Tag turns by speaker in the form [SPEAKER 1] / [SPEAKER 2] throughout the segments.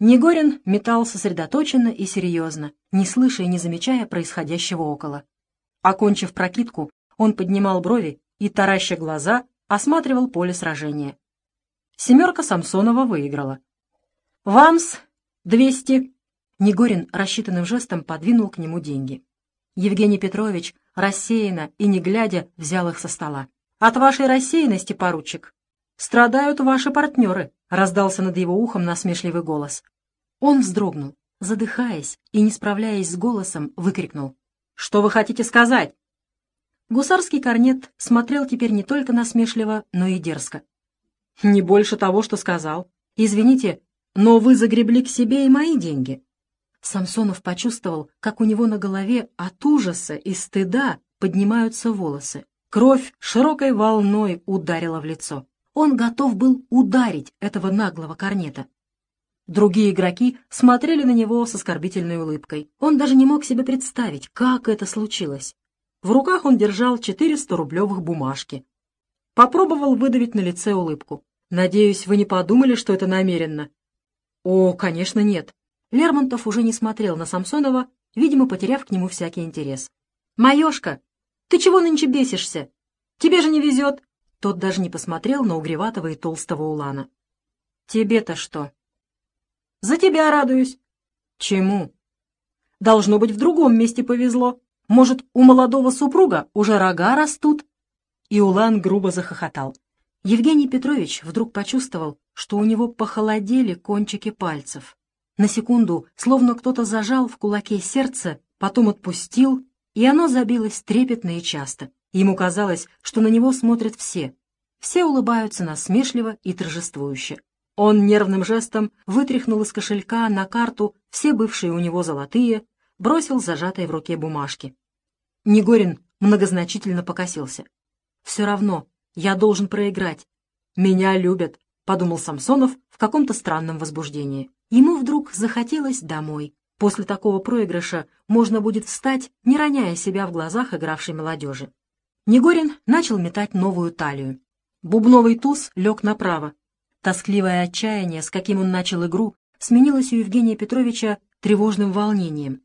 [SPEAKER 1] Негорин метал сосредоточенно и серьезно, не слыша и не замечая происходящего около. Окончив прокидку, он поднимал брови и, тараща глаза, осматривал поле сражения. Семерка Самсонова выиграла. «Вамс! Двести!» Негорин рассчитанным жестом подвинул к нему деньги. Евгений Петрович рассеянно и не глядя взял их со стола. «От вашей рассеянности, поручик, страдают ваши партнеры», — раздался над его ухом насмешливый голос. Он вздрогнул, задыхаясь и, не справляясь с голосом, выкрикнул. «Что вы хотите сказать?» Гусарский корнет смотрел теперь не только насмешливо, но и дерзко. «Не больше того, что сказал. Извините, но вы загребли к себе и мои деньги». Самсонов почувствовал, как у него на голове от ужаса и стыда поднимаются волосы. Кровь широкой волной ударила в лицо. Он готов был ударить этого наглого корнета. Другие игроки смотрели на него с оскорбительной улыбкой. Он даже не мог себе представить, как это случилось. В руках он держал 400-рублевых бумажки. Попробовал выдавить на лице улыбку. «Надеюсь, вы не подумали, что это намеренно?» «О, конечно, нет». Лермонтов уже не смотрел на Самсонова, видимо, потеряв к нему всякий интерес. «Маешка, ты чего нынче бесишься? Тебе же не везет!» Тот даже не посмотрел на угреватого и толстого улана. «Тебе-то что?» «За тебя радуюсь». «Чему?» «Должно быть, в другом месте повезло. Может, у молодого супруга уже рога растут?» И Улан грубо захохотал. Евгений Петрович вдруг почувствовал, что у него похолодели кончики пальцев. На секунду, словно кто-то зажал в кулаке сердце, потом отпустил, и оно забилось трепетно и часто. Ему казалось, что на него смотрят все. Все улыбаются насмешливо и торжествующе. Он нервным жестом вытряхнул из кошелька на карту все бывшие у него золотые, бросил зажатые в руке бумажки. Негорин многозначительно покосился. «Все равно, я должен проиграть. Меня любят», — подумал Самсонов в каком-то странном возбуждении. Ему вдруг захотелось домой. После такого проигрыша можно будет встать, не роняя себя в глазах игравшей молодежи. Негорин начал метать новую талию. Бубновый туз лег направо. Тоскливое отчаяние, с каким он начал игру, сменилось у Евгения Петровича тревожным волнением.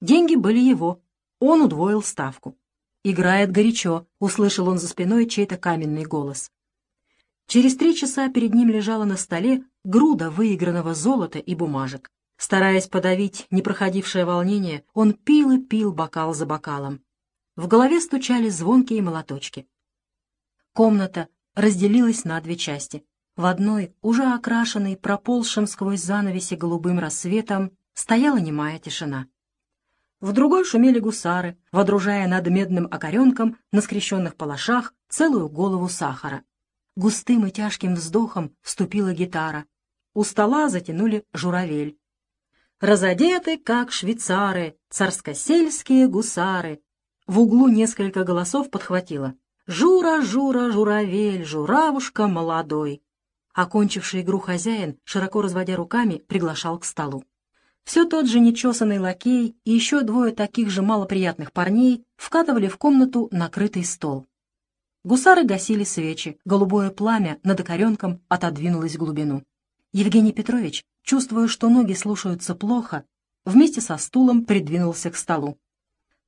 [SPEAKER 1] Деньги были его. Он удвоил ставку. «Играет горячо», — услышал он за спиной чей-то каменный голос. Через три часа перед ним лежала на столе груда выигранного золота и бумажек. Стараясь подавить непроходившее волнение, он пил и пил бокал за бокалом. В голове стучали звонкие молоточки. Комната разделилась на две части. В одной, уже окрашенной, проползшим сквозь занавеси голубым рассветом, стояла немая тишина. В другой шумели гусары, водружая над медным окоренком на скрещенных палашах целую голову сахара. Густым и тяжким вздохом вступила гитара. У стола затянули журавель. «Разодеты, как швейцары, царскосельские гусары!» В углу несколько голосов подхватило. «Жура, Жура, журавель, журавушка молодой!» Окончивший игру хозяин, широко разводя руками, приглашал к столу. Все тот же нечесанный лакей и еще двое таких же малоприятных парней вкатывали в комнату накрытый стол. Гусары гасили свечи, голубое пламя над окоренком отодвинулось в глубину. Евгений Петрович, чувствуя, что ноги слушаются плохо, вместе со стулом придвинулся к столу.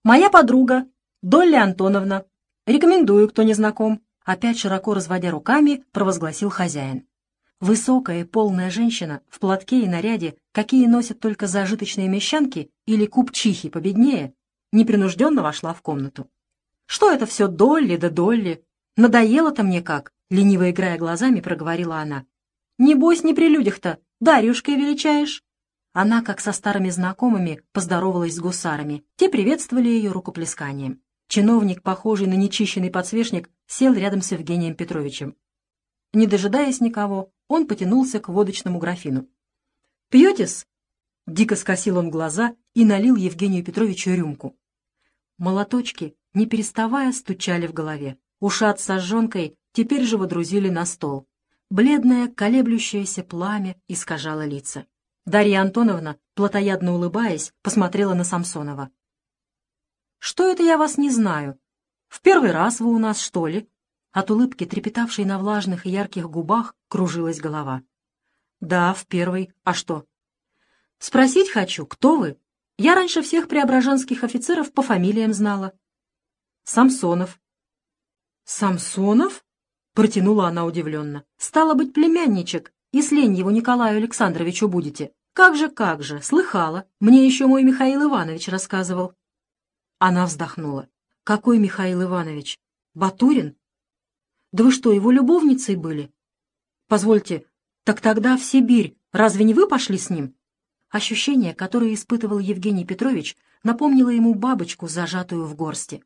[SPEAKER 1] «Моя подруга, Долли Антоновна. Рекомендую, кто не знаком», опять широко разводя руками, провозгласил хозяин. Высокая полная женщина в платке и наряде, какие носят только зажиточные мещанки или купчихи победнее, непринужденно вошла в комнату. «Что это все Долли да Долли? Надоело-то мне как!» — лениво играя глазами, проговорила она. «Небось, не при людях-то, Дарюшкой величаешь?» Она, как со старыми знакомыми, поздоровалась с гусарами. Те приветствовали ее рукоплесканием. Чиновник, похожий на нечищенный подсвечник, сел рядом с Евгением Петровичем. Не дожидаясь никого, он потянулся к водочному графину. «Пьетесь?» Дико скосил он глаза и налил Евгению Петровичу рюмку. Молоточки, не переставая, стучали в голове. Ушат с сожженкой теперь же водрузили на стол. Бледное, колеблющееся пламя искажало лица. Дарья Антоновна, плотоядно улыбаясь, посмотрела на Самсонова. «Что это я вас не знаю? В первый раз вы у нас, что ли?» От улыбки, трепетавшей на влажных и ярких губах, кружилась голова. «Да, в первый. А что? Спросить хочу, кто вы? Я раньше всех преображенских офицеров по фамилиям знала. Самсонов. Самсонов? Протянула она удивленно. Стало быть, племянничек, и с его Николаю Александровичу будете. Как же, как же, слыхала. Мне еще мой Михаил Иванович рассказывал. Она вздохнула. Какой Михаил Иванович? Батурин? Да вы что, его любовницей были? Позвольте, так тогда в Сибирь, разве не вы пошли с ним? Ощущение, которое испытывал Евгений Петрович, напомнило ему бабочку, зажатую в горсти.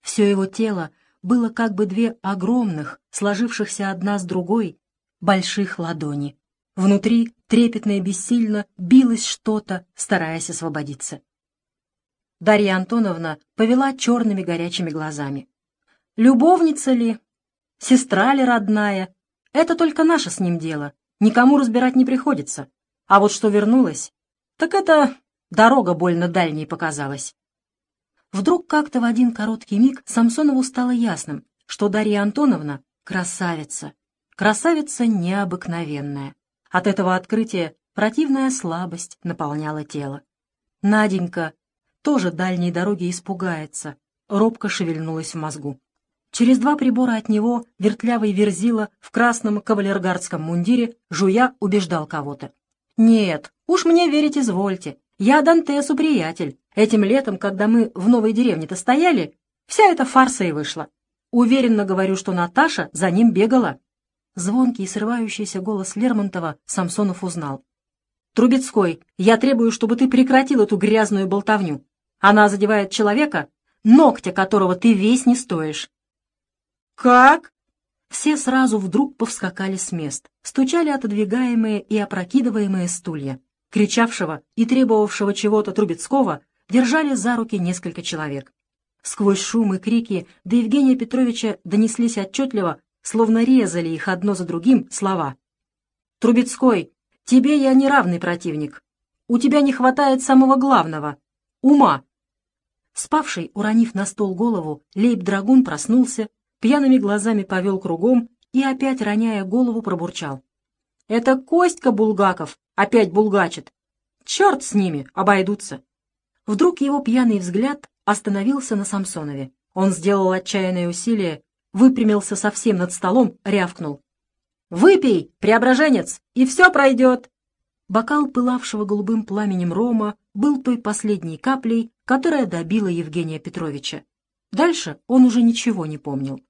[SPEAKER 1] Все его тело было как бы две огромных, сложившихся одна с другой, больших ладони. Внутри трепетно и бессильно билось что-то, стараясь освободиться. Дарья Антоновна повела черными горячими глазами. «Любовница ли? Сестра ли родная? Это только наше с ним дело. Никому разбирать не приходится. А вот что вернулась, так это дорога больно дальней показалась. Вдруг как-то в один короткий миг Самсонову стало ясным, что Дарья Антоновна — красавица. Красавица необыкновенная. От этого открытия противная слабость наполняла тело. Наденька тоже дальней дороги испугается, робко шевельнулась в мозгу. Через два прибора от него вертлявый верзила в красном кавалергардском мундире, жуя, убеждал кого-то. «Нет, уж мне верить извольте. Я Дантесу приятель. Этим летом, когда мы в новой деревне-то стояли, вся эта фарса и вышла. Уверенно говорю, что Наташа за ним бегала». Звонкий и срывающийся голос Лермонтова Самсонов узнал. «Трубецкой, я требую, чтобы ты прекратил эту грязную болтовню. Она задевает человека, ногтя которого ты весь не стоишь. «Как?» Все сразу вдруг повскакали с мест, стучали отодвигаемые и опрокидываемые стулья. Кричавшего и требовавшего чего-то Трубецкого держали за руки несколько человек. Сквозь шум и крики до Евгения Петровича донеслись отчетливо, словно резали их одно за другим слова. «Трубецкой, тебе я не равный противник. У тебя не хватает самого главного — ума». Спавший, уронив на стол голову, лейб-драгун проснулся пьяными глазами повел кругом и, опять роняя голову, пробурчал. «Это Костька Булгаков опять булгачит. Черт с ними, обойдутся!» Вдруг его пьяный взгляд остановился на Самсонове. Он сделал отчаянное усилие, выпрямился совсем над столом, рявкнул. «Выпей, преображенец, и все пройдет!» Бокал пылавшего голубым пламенем рома был той последней каплей, которая добила Евгения Петровича. Дальше он уже ничего не помнил.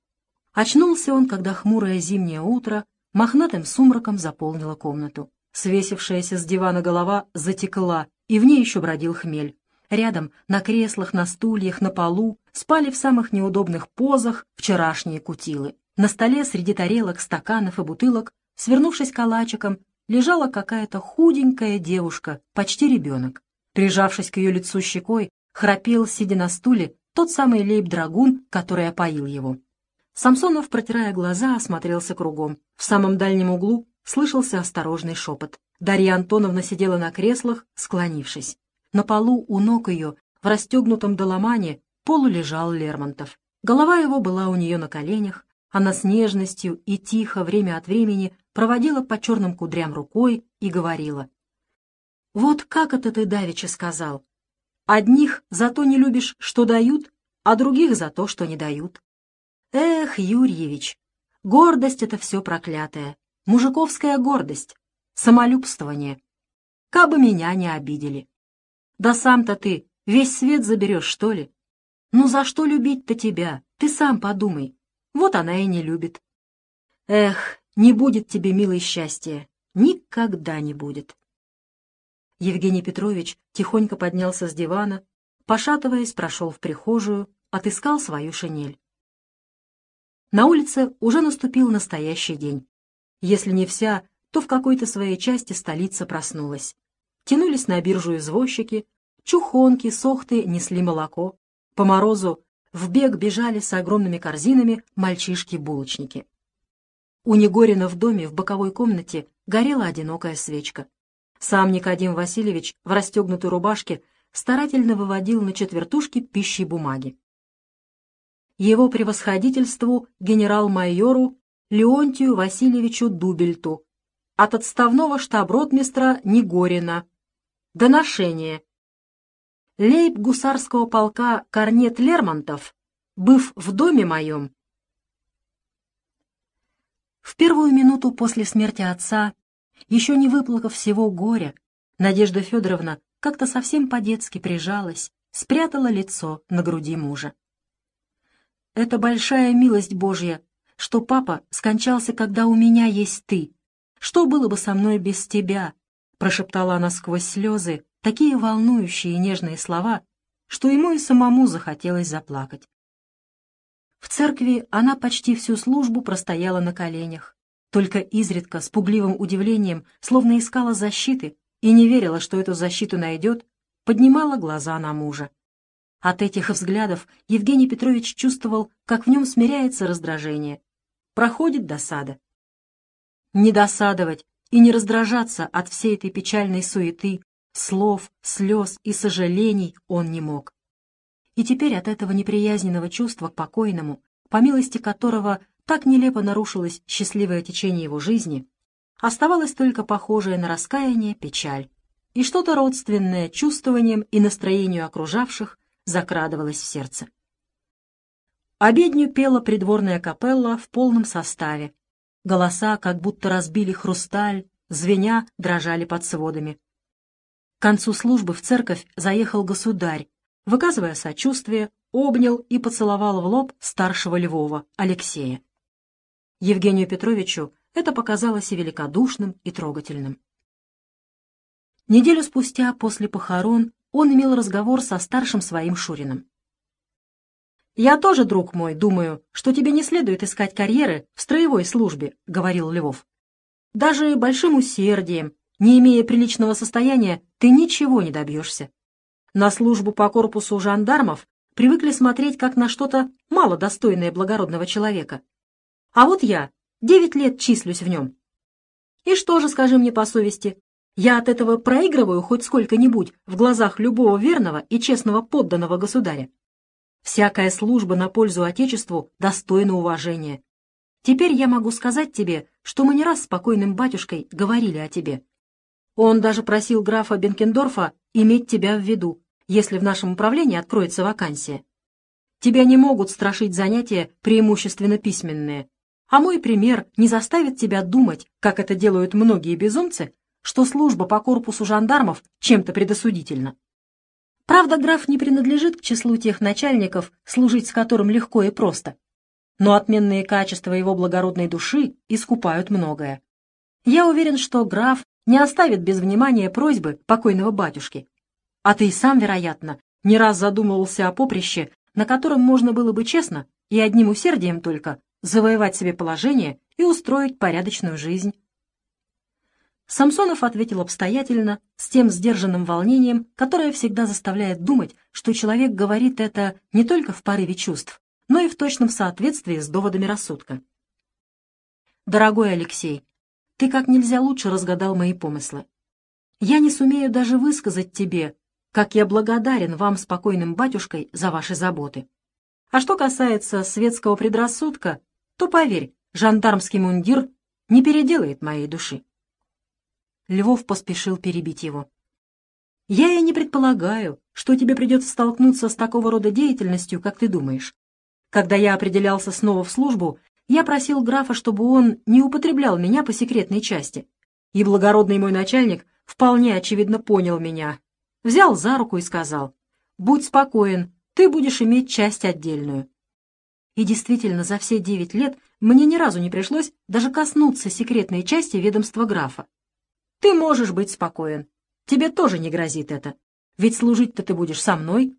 [SPEAKER 1] Очнулся он, когда хмурое зимнее утро мохнатым сумраком заполнило комнату. Свесившаяся с дивана голова затекла, и в ней еще бродил хмель. Рядом, на креслах, на стульях, на полу, спали в самых неудобных позах вчерашние кутилы. На столе среди тарелок, стаканов и бутылок, свернувшись калачиком, лежала какая-то худенькая девушка, почти ребенок. Прижавшись к ее лицу щекой, храпел, сидя на стуле, тот самый лейб-драгун, который опоил его. Самсонов, протирая глаза, осмотрелся кругом. В самом дальнем углу слышался осторожный шепот. Дарья Антоновна сидела на креслах, склонившись. На полу у ног ее, в расстегнутом доломане, полу лежал Лермонтов. Голова его была у нее на коленях, она с нежностью и тихо время от времени проводила по черным кудрям рукой и говорила. «Вот как это ты давеча сказал? Одних за то не любишь, что дают, а других за то, что не дают. Эх, Юрьевич, гордость — это все проклятое, мужиковская гордость, самолюбствование. Кабы меня не обидели. Да сам-то ты весь свет заберешь, что ли? Ну за что любить-то тебя? Ты сам подумай. Вот она и не любит. Эх, не будет тебе, милое счастье, никогда не будет. Евгений Петрович тихонько поднялся с дивана, пошатываясь, прошел в прихожую, отыскал свою шинель. На улице уже наступил настоящий день. Если не вся, то в какой-то своей части столица проснулась. Тянулись на биржу извозчики, чухонки, сохты несли молоко. По морозу в бег бежали с огромными корзинами мальчишки-булочники. У Негорина в доме в боковой комнате горела одинокая свечка. Сам Никодим Васильевич в расстегнутой рубашке старательно выводил на четвертушки пищи бумаги. Его превосходительству генерал-майору Леонтию Васильевичу Дубельту от отставного штаб-ротмистра Негорина Доношение. Лейб гусарского полка Корнет Лермонтов, быв в доме моем, в первую минуту после смерти отца, еще не выплакав всего горя, Надежда Федоровна как-то совсем по-детски прижалась, спрятала лицо на груди мужа. «Это большая милость Божья, что папа скончался, когда у меня есть ты. Что было бы со мной без тебя?» — прошептала она сквозь слезы, такие волнующие и нежные слова, что ему и самому захотелось заплакать. В церкви она почти всю службу простояла на коленях, только изредка с пугливым удивлением, словно искала защиты и не верила, что эту защиту найдет, поднимала глаза на мужа. От этих взглядов Евгений Петрович чувствовал, как в нем смиряется раздражение. Проходит досада. Не досадовать и не раздражаться от всей этой печальной суеты, Слов, слез и сожалений он не мог. И теперь от этого неприязненного чувства к покойному, по милости которого так нелепо нарушилось счастливое течение его жизни, оставалось только похожее на раскаяние печаль, и что-то родственное чувствованием и настроению окружавших закрадывалось в сердце. Обедню пела придворная капелла в полном составе. Голоса как будто разбили хрусталь, звеня дрожали под сводами. К концу службы в церковь заехал государь, выказывая сочувствие, обнял и поцеловал в лоб старшего Львова, Алексея. Евгению Петровичу это показалось и великодушным, и трогательным. Неделю спустя, после похорон, он имел разговор со старшим своим Шуриным. «Я тоже, друг мой, думаю, что тебе не следует искать карьеры в строевой службе», — говорил Львов. «Даже большим усердием, не имея приличного состояния, ты ничего не добьешься. На службу по корпусу жандармов привыкли смотреть как на что-то мало достойное благородного человека. А вот я девять лет числюсь в нем. И что же, скажи мне по совести, я от этого проигрываю хоть сколько-нибудь в глазах любого верного и честного подданного государя? Всякая служба на пользу Отечеству достойна уважения. Теперь я могу сказать тебе, что мы не раз с покойным батюшкой говорили о тебе. Он даже просил графа Бенкендорфа иметь тебя в виду, если в нашем управлении откроется вакансия. Тебя не могут страшить занятия преимущественно письменные, а мой пример не заставит тебя думать, как это делают многие безумцы, что служба по корпусу жандармов чем-то предосудительна. Правда, граф не принадлежит к числу тех начальников, служить с которым легко и просто. Но отменные качества его благородной души искупают многое. Я уверен, что граф не оставит без внимания просьбы покойного батюшки. А ты и сам, вероятно, не раз задумывался о поприще, на котором можно было бы честно и одним усердием только завоевать себе положение и устроить порядочную жизнь. Самсонов ответил обстоятельно, с тем сдержанным волнением, которое всегда заставляет думать, что человек говорит это не только в порыве чувств, но и в точном соответствии с доводами рассудка. «Дорогой Алексей, ты как нельзя лучше разгадал мои помыслы. Я не сумею даже высказать тебе, как я благодарен вам, спокойным батюшкой, за ваши заботы. А что касается светского предрассудка, то, поверь, жандармский мундир не переделает моей души. Львов поспешил перебить его. «Я и не предполагаю, что тебе придется столкнуться с такого рода деятельностью, как ты думаешь. Когда я определялся снова в службу, я просил графа, чтобы он не употреблял меня по секретной части. И благородный мой начальник вполне очевидно понял меня. Взял за руку и сказал, «Будь спокоен, ты будешь иметь часть отдельную». И действительно, за все девять лет мне ни разу не пришлось даже коснуться секретной части ведомства графа. Ты можешь быть спокоен. Тебе тоже не грозит это. Ведь служить-то ты будешь со мной.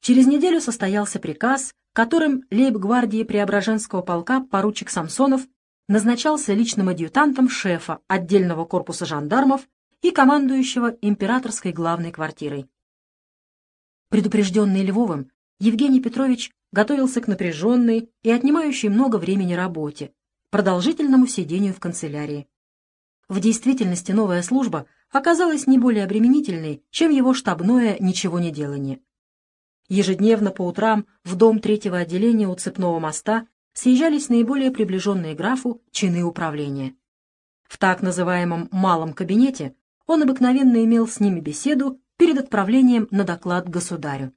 [SPEAKER 1] Через неделю состоялся приказ, которым лейб-гвардии Преображенского полка поручик Самсонов назначался личным адъютантом шефа отдельного корпуса жандармов и командующего императорской главной квартирой. Предупрежденный Львовым, Евгений Петрович готовился к напряженной и отнимающей много времени работе, продолжительному сидению в канцелярии. В действительности новая служба оказалась не более обременительной, чем его штабное ничего не делание. Ежедневно по утрам в дом третьего отделения у Цепного моста съезжались наиболее приближенные графу чины управления. В так называемом «малом кабинете» он обыкновенно имел с ними беседу перед отправлением на доклад государю.